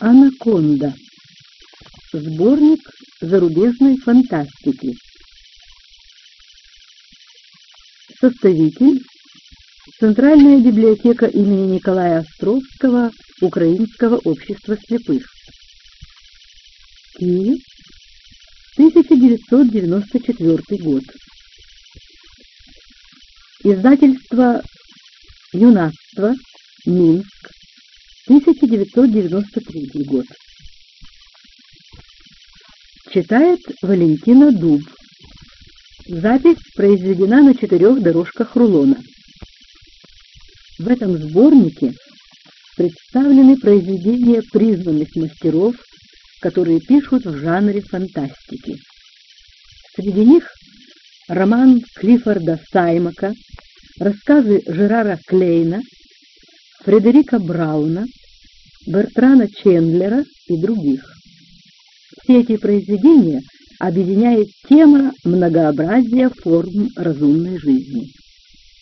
«Анаконда». Сборник зарубежной фантастики. Составитель Центральная библиотека имени Николая Островского Украинского общества слепых. Киев, 1994 год. Издательство «Юнацтво», Минск, 1993 год. Читает Валентина Дуб. Запись произведена на четырех дорожках рулона. В этом сборнике представлены произведения признанных мастеров, которые пишут в жанре фантастики. Среди них роман Клиффорда Саймака, рассказы Жерара Клейна, Фредерика Брауна, Бертрана Чендлера и других. Все эти произведения объединяет тема многообразия форм разумной жизни.